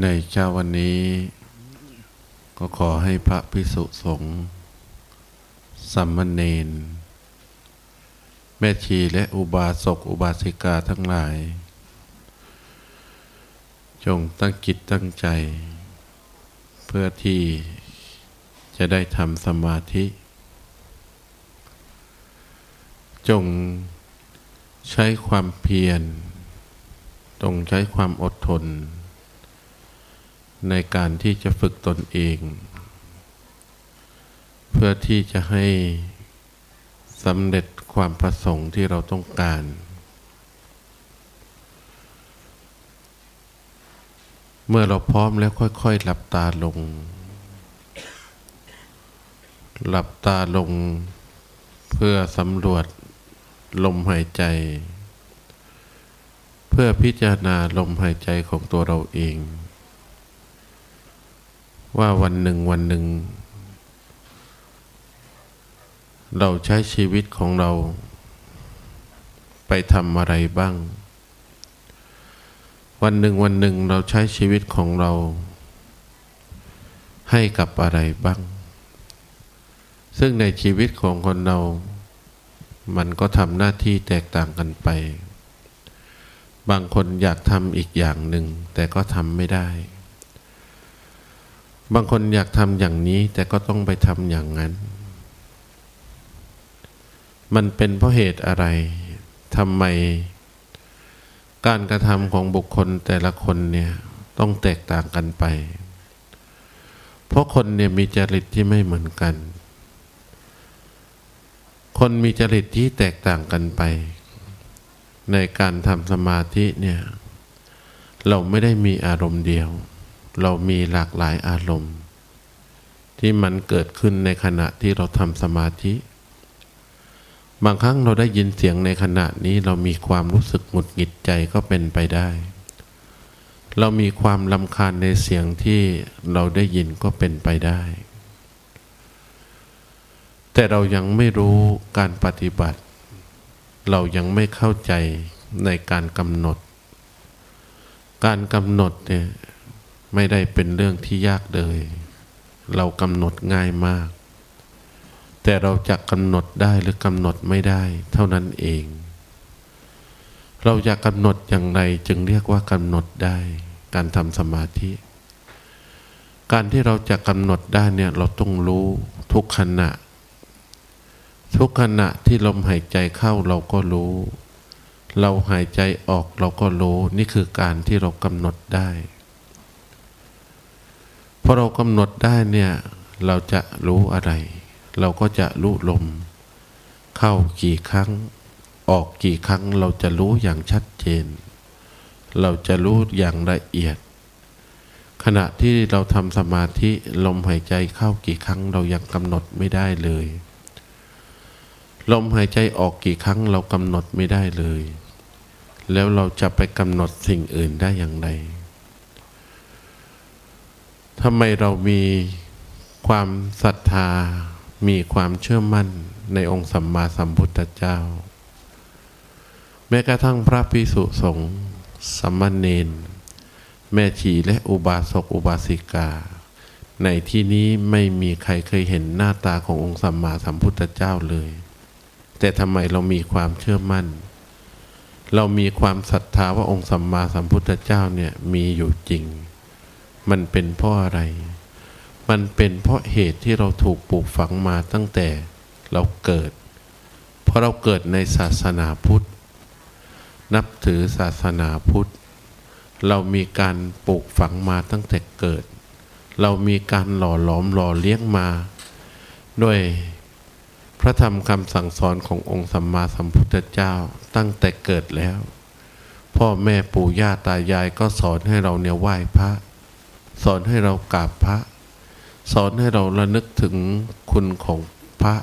ในเช้าวันนี้ ก็ขอให้พระพิสุสงฆ์สัมมเนน แม่ชีและอุบาสกอุบาสิกาทั้งหลาย จงตั้งจิตตั้งใจ เพื่อที่จะได้ทำสมาธิ จงใช้ความเพียรจงใช้ความอดทน ในการที่จะฝึกตนเอง เพื่อที่จะให้สำเร็จความประสงค์ที่เราต้องการ เมื่อเราพร้อมแล้วค่อยๆ หลับตาลง หลับตาลงเพื่อสำรวจลมหายใจ เพื่อพิจารณาลมหายใจของตัวเราเอง ว่าวันหนึ่งวันหนึ่ง เราใช้ชีวิตของเรา ไปทำอะไรบ้าง วันหนึ่งวันหนึ่งเราใช้ชีวิตของเรา ให้กับอะไรบ้าง ซึ่งในชีวิตของคนเรา มันก็ทำหน้าที่แตกต่างกันไป บางคนอยากทำอีกอย่างหนึ่ง แต่ก็ทำไม่ได้ บางคนอยากทำอย่างนี้ แต่ก็ต้องไปทำอย่างนั้น มันเป็นเพราะเหตุอะไรทำไม การกระทำของบุคคลแต่ละคนเนี่ยต้องแตกต่างกันไป เพราะคนเนี่ยมีจริตที่ไม่เหมือนกัน คนมีจริตที่แตกต่างกันไป ในการทำสมาธิเนี่ย เราไม่ได้มีอารมณ์เดียว เรามีหลากหลายอารมณ์ ที่มันเกิดขึ้นในขณะที่เราทำสมาธิ บางครั้งเราได้ยินเสียงในขณะนี้เรามีความรู้สึกหงุดหงิดใจก็เป็นไปได้ เรามีความลำคาญในเสียงที่เราได้ยินก็เป็นไปได้ แต่เรายังไม่รู้การปฏิบัติ เรายังไม่เข้าใจในการกำหนด การกำหนดเนี่ย ไม่ได้เป็นเรื่องที่ยากเลย เรากำหนดง่ายมาก แต่เราจะกำหนดได้หรือกำหนดไม่ได้ เท่านั้นเอง เราจะกำหนดอย่างไรจึงเรียกว่ากำหนดได้ การทำสมาธิ การที่เราจะกำหนดได้เนี่ยเราต้องรู้ทุกขณะ ทุกขณะที่ลมหายใจเข้าเราก็รู้ เราหายใจออกเราก็รู้ นี่คือการที่เรากำหนดได้ พอเรากำหนดได้เนี่ย เราจะรู้อะไร เราก็จะรู้ลม เข้ากี่ครั้ง ออกกี่ครั้งเราจะรู้อย่างชัดเจน เราจะรู้อย่างละเอียด ขณะที่เราทำสมาธิลมหายใจเข้ากี่ครั้งเรายังกำหนดไม่ได้เลย ลมหายใจออกกี่ครั้งเรากำหนดไม่ได้เลย แล้วเราจะไปกำหนดสิ่งอื่นได้อย่างไร ทำไมเรามีความศรัทธา มีความเชื่อมั่นในองค์สัมมาสัมพุทธเจ้า แม้กระทั่งพระพิสุสงฆ์สัมมเนนแม่ชีและอุบาสกอุบาสิกา ในที่นี้ไม่มีใครเคยเห็นหน้าตาขององค์สัมมาสัมพุทธเจ้าเลย แต่ทำไมเรามีความเชื่อมั่น เรามีความศรัทธาว่าองค์สัมมาสัมพุทธเจ้าเนี่ยมีอยู่จริง มันเป็นเพราะอะไร มันเป็นเพราะเหตุที่เราถูกปลูกฝังมาตั้งแต่เราเกิด เพราะเราเกิดในศาสนาพุทธ นับถือศาสนาพุทธ เรามีการปลูกฝังมาตั้งแต่เกิด เรามีการหล่อหลอมหล่อเลี้ยงมา ด้วยพระธรรมคำสั่งสอนขององค์สัมมาสัมพุทธเจ้าตั้งแต่เกิดแล้ว พ่อแม่ปู่ย่าตายายก็สอนให้เราเนี่ยไหว้พระ สอนให้เรากราบพระ สอนให้เราระนึกถึงคุณของพระ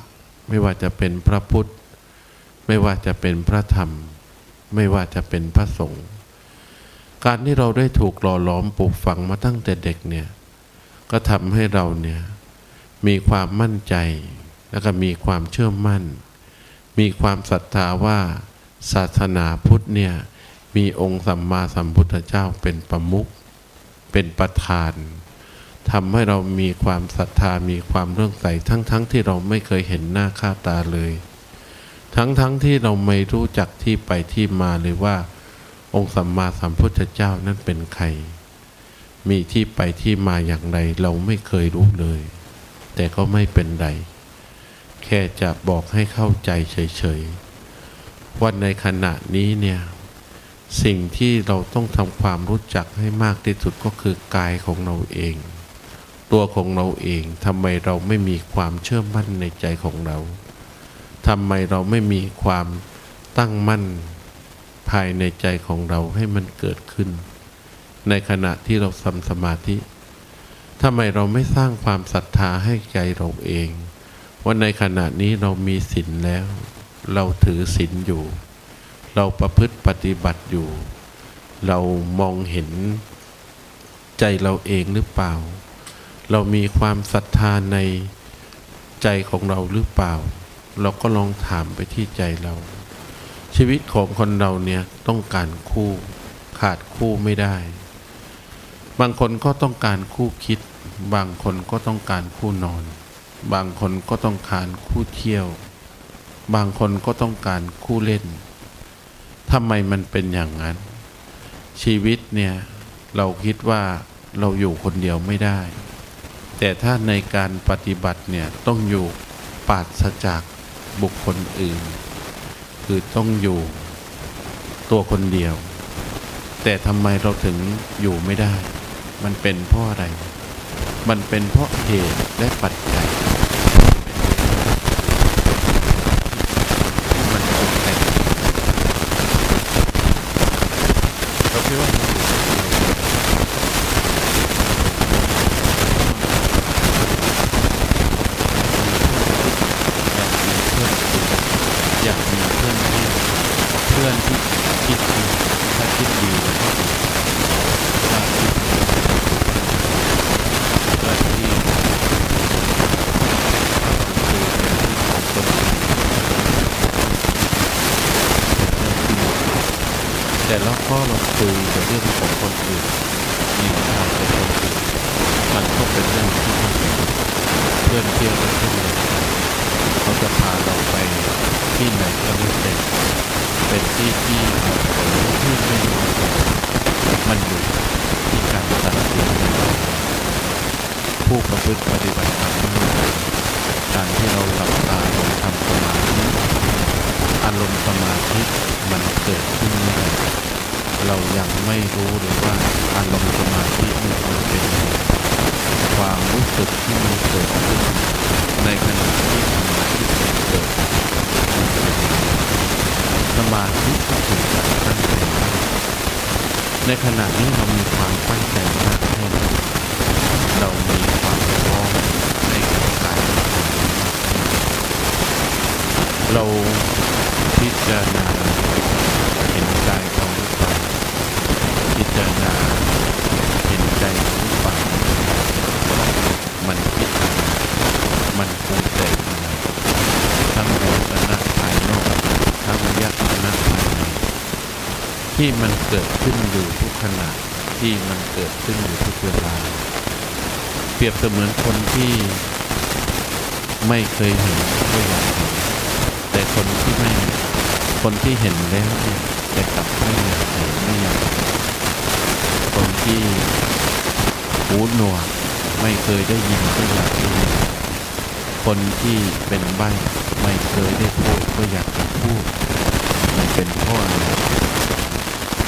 ไม่ว่าจะเป็นพระพุทธ ไม่ว่าจะเป็นพระธรรม ไม่ว่าจะเป็นพระสงฆ์การที่เราได้ถูกหล่อหลอมปลูกฝังมาตั้งแต่เด็กเนี่ย ก็ทำให้เราเนี่ยมีความมั่นใจ แล้วก็มีความเชื่อมั่น มีความศรัทธาว่าศาสนาพุทธเนี่ยมีองค์สัมมาสัมพุทธเจ้าเป็นประมุข เป็นประธานทำให้เรามีความศรัทธามีความเรื่องใสทั้งๆทที่เราไม่เคยเห็นหน้าค่าตาเลย ทั้งๆทที่เราไม่รู้จักที่ไปที่มาเลยว่า องค์สัมมาสัมพุทธเจ้านั้นเป็นใคร มีที่ไปที่มาอย่างไรเราไม่เคยรู้เลย แต่ก็ไม่เป็นไรแค่จะบอกให้เข้าใจเฉยๆว่าในขณะนี้เนี่ย สิ่งที่เราต้องทำความรู้จักให้มากที่สุดก็คือกายของเราเอง ตัวของเราเองทำไมเราไม่มีความเชื่อมั่นในใจของเราทำไมเราไม่มีความตั้งมั่นภายในใจของเราให้มันเกิดขึ้น ในขณะที่เราทำสมาธิทำไมเราไม่สร้างความศรัทธาให้ใจเราเอง ว่าในขณะนี้เรามีศีลแล้ว เราถือศีลอยู่ เราประพฤติปฏิบัติอยู่ เรามองเห็นใจเราเองหรือเปล่า เรามีความศรัทธาในใจของเราหรือเปล่า เราก็ลองถามไปที่ใจเรา ชีวิตของคนเราเนี่ยต้องการคู่ขาดคู่ไม่ได้ บางคนก็ต้องการคู่คิด บางคนก็ต้องการคู่นอน บางคนก็ต้องการคู่เที่ยว บางคนก็ต้องการคู่เล่น ทำไมมันเป็นอย่างนั้น ชีวิตเนี่ย เราคิดว่าเราอยู่คนเดียวไม่ได้ แต่ถ้าในการปฏิบัติเนี่ย ต้องอยู่ปราศจากบุคคลอื่น คือต้องอยู่ตัวคนเดียว แต่ทำไมเราถึงอยู่ไม่ได้ มันเป็นเพราะอะไร มันเป็นเพราะเหตุและปัจจัยที่มันปรุงแต่งเราคิดว่ามันอยู่คนเดียวอยากมีเพื่อนคุยอยากมีเพื่อนที่เพื่อนที่คิดดีถ้าคิดดีแล้วก็ดีถ้าคิดดีเพื่อนที่คือเป็นที่ของคนอื่นแต่แล้วก็เราคุยแต่เรื่องของคนอื่นมีทางเป็นคนอื่นมันก็เป็นเรื่องที่มันเป็นเพื่อนเที่ยวกันที่ไหนเขา จะพาเราไปที่ไหนก็ไม่เป็นเป็นที่ที่เหมาะสมที่ไม่เหมาะสมมันอยู่ที่การตัดสินใจของผู้ประพฤติปฏิบัติธรรมไม่เหมือนกันการที่เราหลับตาลงทำสมาธิอารมณ์สมาธิมันเกิดขึ้นเมื่อเรายังไม่รู้เลยว่าอารมณ์สมาธิมันเป็นความรู้สึกที่มันเกิดขึ้นในขณะที่ เกิดมันเป็นสมาธิก็ถึงกับตั้งใจมั่นในขณะนี้เรามีความตั้งใจมากแค่ไหนเรามีความพร้อมในการทำเราพิจารณาเห็นกายเราหรือเปล่าพิจารณาเห็นใจเราหรือเปล่ามันคิดอะไรมันปรุงแต่งโลกนะภายนอกทั้งยักษ์นะภายใน ที่มันเกิดขึ้นอยู่ทุกขณะที่มันเกิดขึ้นอยู่ทุกเวลา เปรียบเสมือนคนที่ไม่เคยเห็นก็อยากเห็นแต่คนที่ไม่คนที่เห็นแล้วเนี่ยแต่กลับไม่อยากเห็นไม่อยากคนที่หูหนวกไม่เคยได้ยินก็อยากได้ยินคนที่เป็นใบ้ไม่เคยได้พูดก็อยากจะพูดมันเป็นเพราะอะไร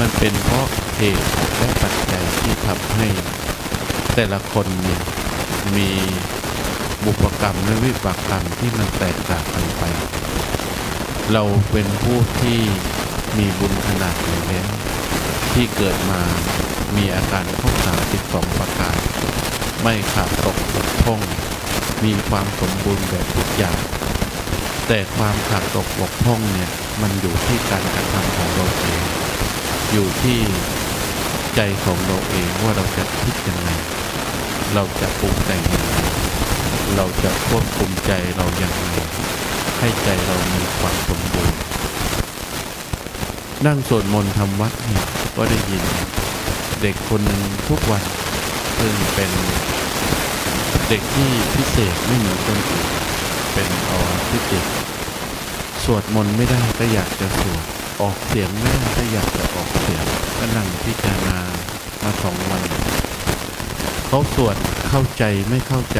มันเป็นเพราะเหตุและปัจจัยที่ทำให้แต่ละคนเนี่ยมีบุพกรรมและวิบากกรรมที่มันแตกต่างกันไป เราเป็นผู้ที่มีบุญขนาดไหนแล้วที่เกิดมามีอาการครบสามสิบสองประการ ไม่ขาดตกบกพร่อง มีความสมบูรณ์แบบทุกอย่าง แต่ความขาดตกบกพร่องเนี่ย มันอยู่ที่การกระทำของเราเอง อยู่ที่ใจของเราเองว่าเราจะคิดยังไง เราจะปรุงแต่งยังไง เราจะควบคุมใจเราอย่างไรให้ใจเรามีความสมบูรณ์ นั่งสวดมนต์ทำวัดเนี่ยก็ได้ยิน เด็กคนหนึ่งทุกวันซึ่งเป็นเด็กที่พิเศษไม่เหมือนคนอื่นเป็นออทิสติกสวดมนต์ไม่ได้ก็อยากจะสวด ออกเสียงไม่ได้ก็อยากจะออกเสียงก็นั่งพิจารณามาสองวันเขาสวดเข้าใจไม่เข้าใจ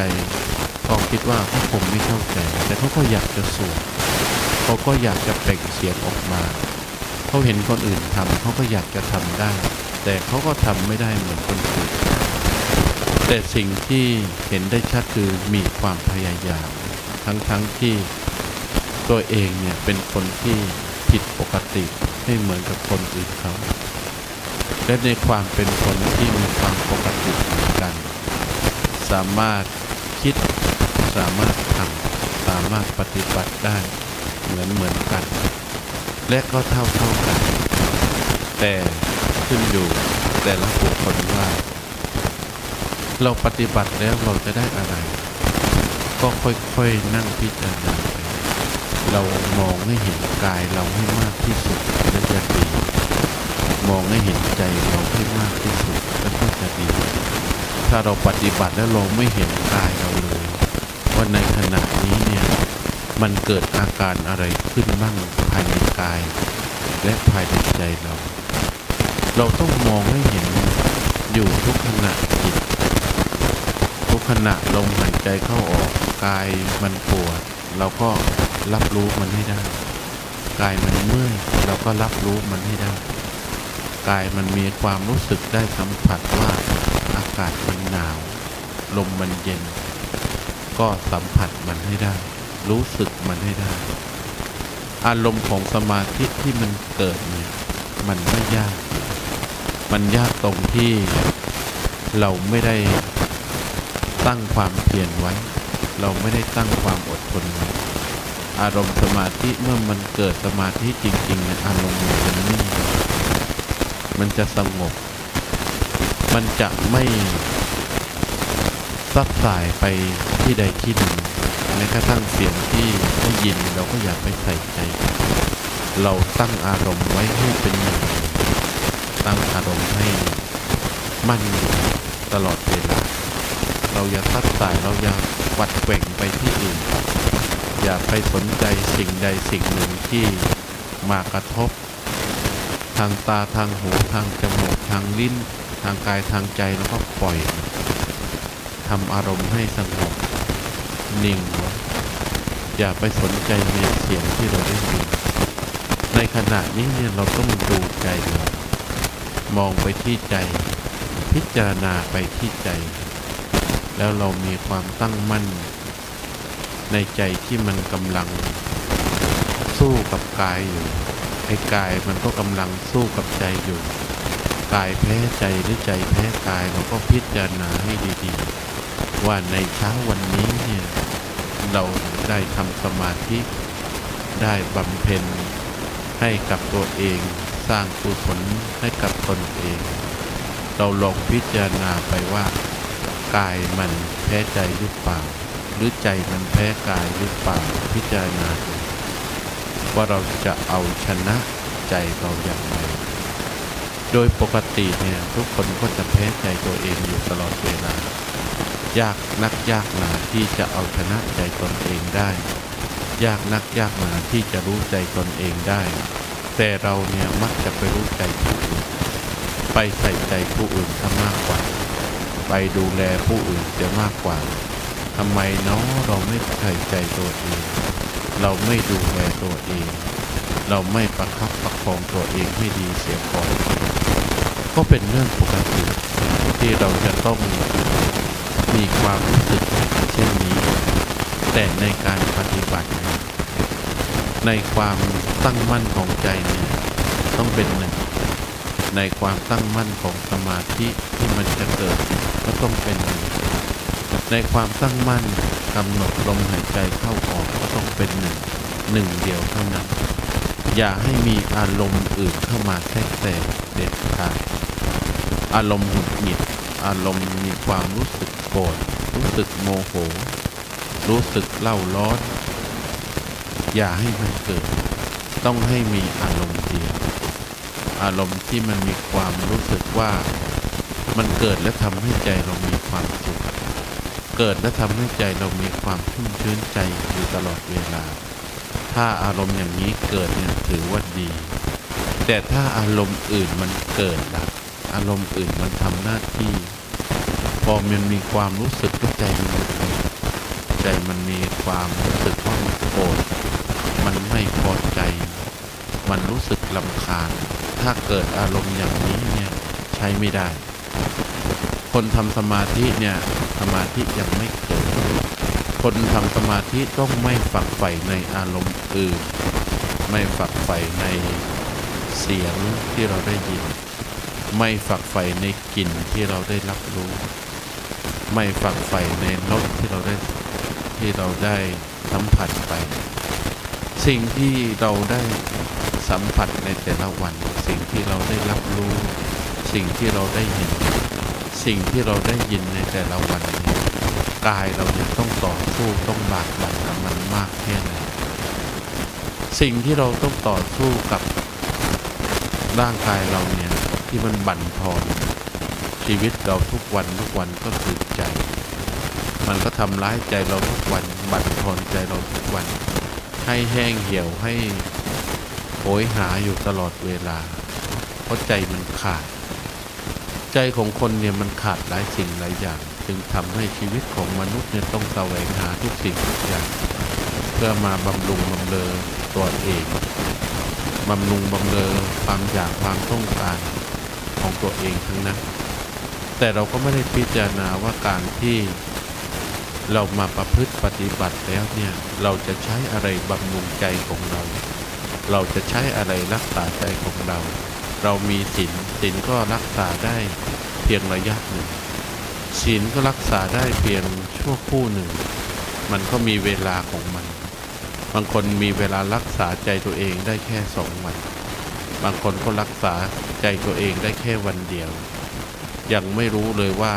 ก็คิดว่าเขาคงไม่เข้าใจ แต่เขาก็อยากจะสวดเขาก็อยากจะเปล่งเสียงออกมาเขาเห็นคนอื่นทำเขาก็อยากจะทำได้ แต่เขาก็ทำไม่ได้เหมือนคนอื่นแต่สิ่งที่เห็นได้ชัดคือมีความพยายาม ทั้งๆทที่ตัวเองเนี่ยเป็นคนที่ ผิดปกติไม่เหมือนกับคนอื่นเขาและในความเป็นคนที่มีความปกติเหมือนกัน สามารถคิด สามารถทำสามารถปฏิบัติได้เหมือนเหมือนกัน และก็เท่าเท่ากัน แต่ขึ้นอยู่แต่ละบุคคลว่า เราปฏิบัติแล้วเราจะได้อะไร ก็ค่อยๆนั่งพิจารณา เรามองให้เห็นกายเราให้มากที่สุดและจะดีมองให้เห็นใจเราให้มากที่สุดแล้วก็จะดี ถ้าเราปฏิบัติแล้วเราไม่เห็นกายเราเลยว่าในขณะนี้เนี่ยมันเกิดอาการอะไรขึ้นบ้างภายในกาย และภายในใจเรา เราต้องมองให้เห็นอยู่ทุกขณะจิต ทุกขณะลมหายใจเข้าออกกายมันปวด เราก็รับรู้มันให้ได้ กายมันเมื่อยเราก็รับรู้มันให้ได้ กายมันมีความรู้สึกได้สัมผัสว่าอากาศมันหนาว ลมมันเย็น ก็สัมผัสมันให้ได้ รู้สึกมันให้ได้ อารมณ์ของสมาธิที่มันเกิดเนี่ยมันไม่ยาก มันยากตรงที่เราไม่ได้ตั้งความเพียรไว้ เราไม่ได้ตั้งความอดทนไว้อารมณ์สมาธิเมื่อมันเกิดสมาธิจริงๆเนี่ยอารมณ์มันจะนิ่งมันจะสงบ มันจะไม่ซัดสายไปที่ใดที่หนึ่งแม้กระทั่งเสียงที่ได้ยินเราก็อย่าไปใส่ใจ เราตั้งอารมณ์ไว้ให้เป็นหนึ่งตั้งอารมณ์ให้มั่นอยู่ตลอดเวลาเราอย่าซัดสายเราอย่า วัดแกว่งไปที่อื่น อย่าไปสนใจสิ่งใดสิ่งหนึ่งที่มากระทบ ทางตาทางหูทางจมูกทางลิ้น ทางกายทางใจแล้วก็ปล่อยทำอารมณ์ให้สงบนิ่งอย่าไปสนใจในเสียงที่เราได้ยินในขณะนี้เนี่ยเราต้องดูใจเรามองไปที่ใจ พิจารณาไปที่ใจ แล้วเรามีความตั้งมั่น ในใจที่มันกำลังสู้กับกายอยู่ไอ้กายมันก็กำลังสู้กับใจอยู่ กายแพ้ใจหรือใจแพ้กายเราก็พิจารณาให้ดีๆ ว่าในเช้าวันนี้เนี่ยเราได้ทำสมาธิได้บำเพ็ญให้กับตัวเองสร้างกุศลให้กับตนเอง เราลองพิจารณาไปว่า กายมันแพ้ใจหรือเปล่า หรือใจมันแพ้กายหรือเปล่าพิจารณาว่าเราจะเอาชนะใจเราอย่างไร โดยปกติเนี่ยทุกคนก็จะแพ้ใจตัวเองอยู่ตลอดเวลา ยากนักยากหนาที่จะเอาชนะใจตนเองได้ ยากนักยากหนาที่จะรู้ใจตนเองได้ แต่เราเนี่ยมักจะไปรู้ใจผู้อื่น ไปใส่ใจผู้อื่นซะมากกว่า ไปดูแลผู้อื่นเสียมากกว่าทำไมเนาะเราไม่ใส่ใจตัวเอง เราไม่ดูแลตัวเอง เราไม่ประคับประคองตัวเองให้ดีเสียก่อนก็เป็นเรื่องปกติที่เราจะต้องมีความรู้สึกเช่นนี้ แต่ในการปฏิบัติ ในความตั้งมั่นของใจเนี่ยต้องเป็นหนึ่ง ในความตั้งมั่นของสมาธิที่มันจะเกิดก็ต้องเป็นหนึ่งในความตั้งมั่นกำหนดลมหายใจเข้าออกก็ต้องเป็นหนึ่งหนึ่งเดียวเท่านั้น อย่าให้มีอารมณ์อื่นเข้ามาแทรกแซงเด็ดขาดอารมณ์หงุดหงิด อารมณ์มีความรู้สึกโกรธรู้สึกโมโห รู้สึกเล่าร้อน อย่าให้มันเกิด ต้องให้มีอารมณ์เดียว อารมณ์ที่มันมีความรู้สึกว่ามันเกิดและทำให้ใจเรามีความสุข เกิดและทำให้ใจเรามีความชุ่มชื้นใจอยู่ตลอดเวลา ถ้าอารมณ์อย่างนี้เกิดเนี่ยถือว่าดี แต่ถ้าอารมณ์อื่นมันเกิดละอารมณ์อื่นมันทำหน้าที่ พอมันมีความรู้สึกก็ใจมันใจมันมีความรู้สึกว่ามันโกรธมันไม่พอใจ มันรู้สึกลำคาญ ถ้าเกิดอารมณ์อย่างนี้เนี่ยใช้ไม่ได้ คนทำสมาธิเนี่ยสมาธิยังไม่เกิด คนทำสมาธิต้องไม่ฝักใฝ่ในอารมณ์อื่น ไม่ฝักใฝ่ในเสียงที่เราได้ยิน ไม่ฝักใฝ่ในกลิ่นที่เราได้รับรู้ ไม่ฝักใฝ่ในรสที่เราได้ที่เราได้สัมผัสไป สิ่งที่เราได้สัมผัสในแต่ละวัน สิ่งที่เราได้รับรู้ สิ่งที่เราได้เห็น สิ่งที่เราได้ยินในแต่ละวันเนี่ยกายเราเนี่ยต้องต่อสู้ต้องบากบั่นกับมันมากแค่ไหนสิ่งที่เราต้องต่อสู้กับร่างกายเราเนี่ยที่มันบั่นทอนชีวิตเราทุกวันทุกวันก็คือใจ มันก็ทำร้ายใจเราทุกวัน บั่นทอนใจเราทุกวัน ให้แห้งเหี่ยวให้ โหยหาอยู่ตลอดเวลา เพราะใจมันขาด ใจของคนเนี่ยมันขาดหลายสิ่งหลายอย่าง จึงทำให้ชีวิตของมนุษย์เนี่ยต้องแสวงหาทุกสิ่งทุกอย่าง เพื่อมาบำรุงบำเรอตัวเองบำรุงบำเรอความอยากความต้องการของตัวเองทั้งนั้น แต่เราก็ไม่ได้พิจารณาว่าการที่เรามาประพฤติปฏิบัติแล้วเนี่ย เราจะใช้อะไรบำรุงใจของเรา เราจะใช้อะไรรักษาใจของเรา เรามีศีลศีลก็รักษาได้เพียงระยะหนึ่งศีลก็รักษาได้เพียงชั่วคู่หนึ่ง มันก็มีเวลาของมัน บางคนมีเวลารักษาใจตัวเองได้แค่สองวัน บางคนก็รักษาใจตัวเองได้แค่วันเดียว ยังไม่รู้เลยว่า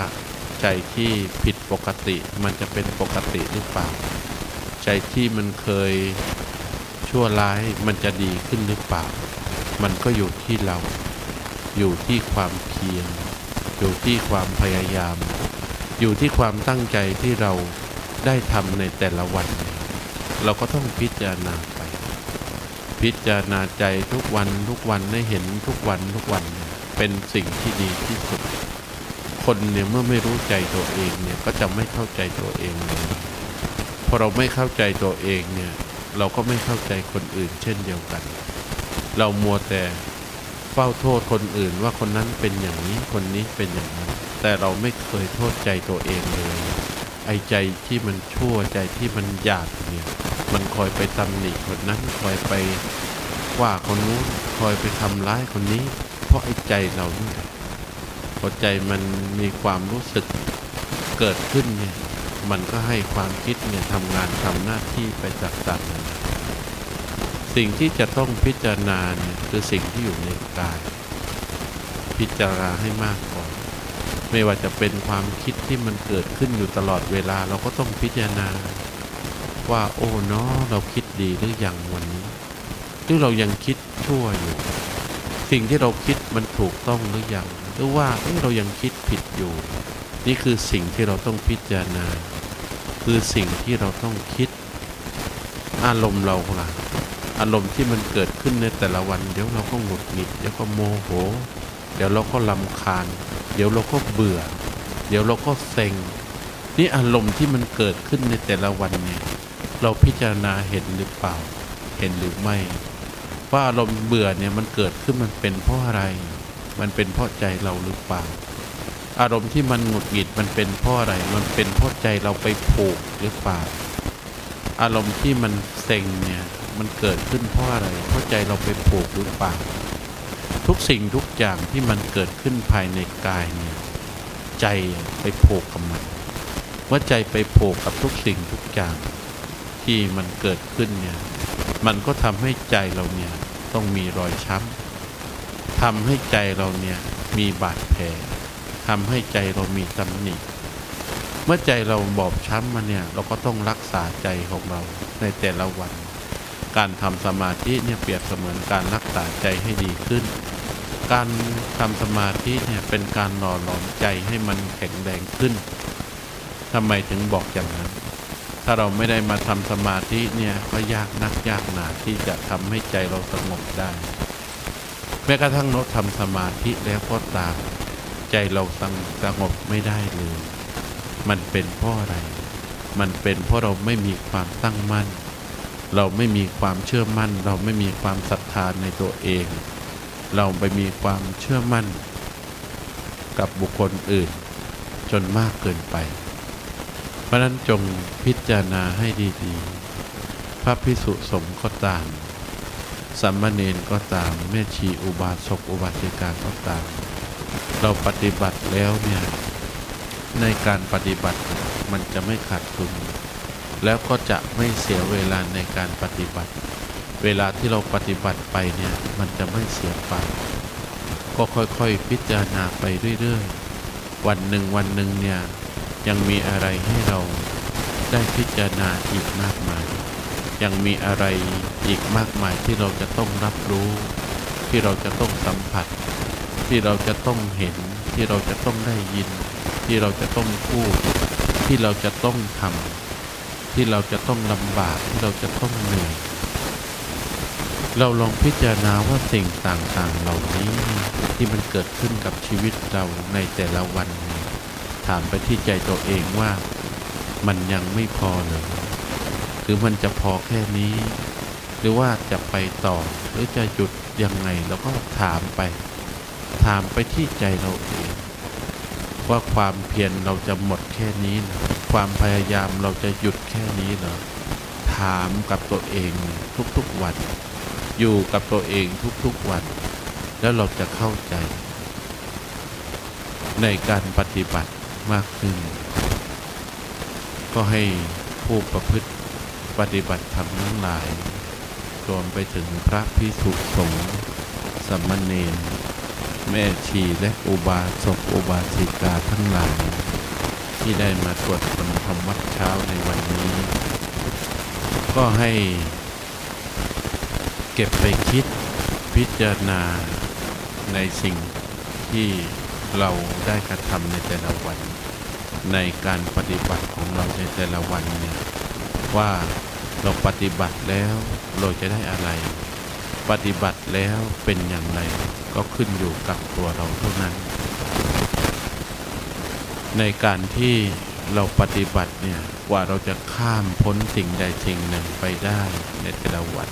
ใจที่ผิดปกติมันจะเป็นปกติหรือเปล่า ใจที่มันเคย ชั่วร้ายมันจะดีขึ้นหรือเปล่า มันก็อยู่ที่เรา อยู่ที่ความเพียร อยู่ที่ความพยายาม อยู่ที่ความตั้งใจที่เราได้ทำในแต่ละวัน เราก็ต้องพิจารณาไป พิจารณาใจทุกวันทุกวันได้เห็นทุกวันทุกวันเป็นสิ่งที่ดีที่สุด คนเนี่ยเมื่อไม่รู้ใจตัวเองเนี่ยก็จะไม่เข้าใจตัวเองเลยพอเราไม่เข้าใจตัวเองเนี่ย เราก็ไม่เข้าใจคนอื่น เช่นเดียวกัน เรามัวแต่เฝ้าโทษคนอื่นว่าคนนั้นเป็นอย่างนี้คนนี้เป็นอย่างนั้น แต่เราไม่เคยโทษใจตัวเองเลยไอ้ใจที่มันชั่วใจที่มันหยาดเนี่ยมันคอยไปตำหนิคนนั้นคอยไปว่าคนนู้นคอยไปทำร้ายคนนี้ เพราะไอ้ใจเราเนี่ยพอใจมันมีความรู้สึกเกิดขึ้นเนี่ย มันก็ให้ความคิดเนี่ยทำงานทำหน้าที่ไปต่างๆนสิ่งที่จะต้องพิจารณาเนี่ยคือสิ่งที่อยู่ในกาย พิจารณาให้มากก่อน ไม่ว่าจะเป็นความคิดที่มันเกิดขึ้นอยู่ตลอดเวลาเราก็ต้องพิจารณา ว่าโอ้เนาะเราคิดดีหรือยังวันนี้หรือเรายังคิดชั่วอยู่ สิ่งที่เราคิดมันถูกต้องหรือยังหรือว่าเอ้เรายังคิดผิดอยู่ นี่คือสิ่งที่เราต้องพิจารณา คือสิ่งที่เราต้องคิด อารมณ์เราล่ะอารมณ์ที่มันเกิดขึ้นในแต่ละวัน เดี๋ยวเราก็หงุดหงิดเดี๋ยวก็โมโห เดี๋ยวเราก็ลำคาญ เดี๋ยวเราก็เบื่อ เดี๋ยวเราก็เซ็งนี่อารมณ์ที่มันเกิดขึ้นในแต่ละวันเนี่ยเราพิจารณาเห็นหรือเปล่า เห็นหรือไม่ ว่าอารมณ์เบื่อเนี่ยมันเกิดขึ้นมันเป็นเพราะอะไร มันเป็นเพราะใจเราหรือเปล่า อารมณ์ที่มันหงุดหงิดมันเป็นเพราะอะไร มันเป็นเพราะใจเราไปผูกหรือเปล่า อารมณ์ที่มันเซ็งเนี่ยมันเกิดขึ้นเพราะอะไร เพราะใจเราไปผูกหรือเปล่า ทุกสิ่งทุกอย่างที่มันเกิดขึ้นภายในกายเนี่ยใจไปผูกกับมันเมื่อใจไปผูกกับทุกสิ่งทุกอย่างที่มันเกิดขึ้นเนี่ยมันก็ทำให้ใจเราเนี่ยต้องมีรอยช้ำทำให้ใจเราเนี่ยมีบาดแผล ทำให้ใจเรามีตำหนิ เมื่อใจเราบอบช้ำมาเนี่ย เราก็ต้องรักษาใจของเราในแต่ละวัน การทำสมาธิเนี่ยเปรียบเสมือนการรักษาใจให้ดีขึ้น การทำสมาธิเนี่ยเป็นการหล่อหลอมใจให้มันแข็งแรงขึ้นทำไมถึงบอกอย่างนั้น ถ้าเราไม่ได้มาทำสมาธิเนี่ยก็ยากนักยากหนาที่จะทำให้ใจเราสงบได้ แม้กระทั่งเราทำสมาธิแล้วก็ตาม ใจเราสงบไม่ได้เลย มันเป็นเพราะอะไร มันเป็นเพราะเราไม่มีความตั้งมั่น เราไม่มีความเชื่อมั่น เราไม่มีความศรัทธาในตัวเอง เราไปมีความเชื่อมั่น กับบุคคลอื่น จนมากเกินไป เพราะนั้นจงพิจารณาให้ดีๆ พระพิสุสงฆ์ก็ตามสัมมาเนนก็ตามแม่ชีอุบาสกอุบาสิกาก็ตาม เราปฏิบัติแล้วเนี่ย ในการปฏิบัติมันจะไม่ขาดทุน แล้วก็จะไม่เสียเวลาในการปฏิบัติ เวลาที่เราปฏิบัติไปเนี่ย มันจะไม่เสียเปก็ค่อยๆพิจารณาไปเรื่อยๆ วันหนึ่งวันหนึ่งเนี่ย ยังมีอะไรให้เราได้พิจารณาอีกมากมาย ยังมีอะไรอีกมากมายที่เราจะต้องรับรู้ ที่เราจะต้องสัมผัส ที่เราจะต้องเห็น ที่เราจะต้องได้ยิน ที่เราจะต้องพูด ที่เราจะต้องทำที่เราจะต้องลำบากที่เราจะต้องเหนื่อย เราลองพิจารณาว่าสิ่งต่างๆเหล่านี้ที่มันเกิดขึ้นกับชีวิตเราในแต่ละวัน ถามไปที่ใจตัวเองว่ามันยังไม่พอเลย หรือมันจะพอแค่นี้ หรือว่าจะไปต่อหรือจะหยุดยังไงเราก็ถามไป ถามไปที่ใจเราเองว่าความเพียรเราจะหมดแค่นี้เหรอความพยายามเราจะหยุดแค่นี้เหรอถามกับตัวเองทุกๆวัน อยู่กับตัวเองทุกๆวัน แล้วเราจะเข้าใจ ในการปฏิบัติมากขึ้น ก็ให้ผู้ประพฤติปฏิบัติธรรมทั้งหลาย รวมไปถึงพระพิสุสงฆ์สามมเณร แม่ชีและอุบาสกอุบาสิกาทั้งหลาย ที่ได้มาตรวจคนทำวัดเช้าในวันนี้ ก็ให้เก็บไปคิดพิจารณาในสิ่งที่เราได้กระทำในแต่ละวัน ในการปฏิบัติของเราในแต่ละวันเนี่ยว่าเราปฏิบัติแล้วเราจะได้อะไร ปฏิบัติแล้วเป็นอย่างไรก็ขึ้นอยู่กับตัวเราเท่านั้น ในการที่เราปฏิบัติเนี่ยกว่าเราจะข้ามพ้นสิ่งใดสิ่งหนึ่งไปได้ในแต่ละวัน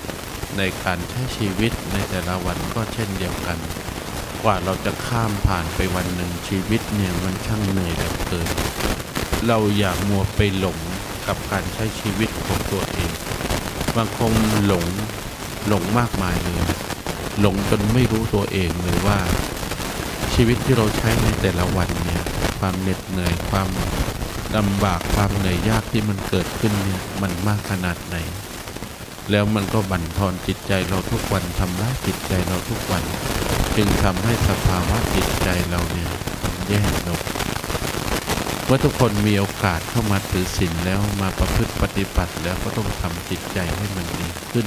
ในการใช้ชีวิตในแต่ละวันก็เช่นเดียวกัน กว่าเราจะข้ามผ่านไปวันหนึ่งชีวิตเนี่ยมันช่างเหนื่อยเหลือเกินเราอย่ามัวไปหลงกับการใช้ชีวิตของตัวเองบางคนหลง หลงมากมายเลยหลงจนไม่รู้ตัวเองเลยว่า ชีวิตที่เราใช้ในแต่ละวันเนี่ยความเหน็ดเหนื่อยความลำบากความเหนื่อยยากที่มันเกิดขึ้นเนี่ยมันมากขนาดไหน แล้วมันก็บั่นทอนจิตใจเราทุกวันทำร้ายจิตใจเราทุกวัน จึงทำให้สภาวะจิตใจเราเนี่ยมันแย่ลงเมื่อทุกคนมีโอกาสเข้ามาถือศีลแล้วมาประพฤติปฏิบัติแล้วก็ต้องทำจิตใจให้มันดีขึ้น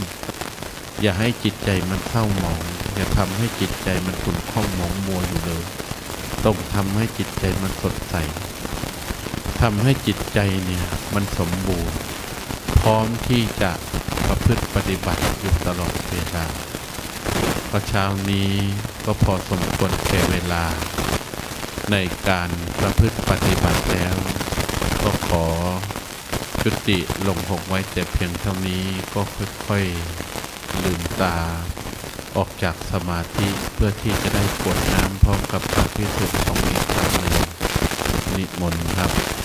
อย่าให้จิตใจมันเศร้าหมอง อย่าทำให้จิตใจมันขุ่นข้องหมองมัวอยู่เลยต้องทำให้จิตใจมันสดใสทำให้จิตใจเนี่ยมันสมบูรณ์ พร้อมที่จะประพฤติปฏิบัติอยู่ตลอดเวลาพอเช้านี้ก็พอสมควรแก่เวลา ในการประพฤติปฏิบัติแล้ว ก็ขอจุติลงหกไว้แต่เพียงเท่านี้ก็ค่อยๆ ลืมตา ออกจากสมาธิเพื่อที่จะได้กวดน้ำพร้อมกับพระพิสุทธิ์ของอีกครั้งหนึ่งนิมนต์ครับ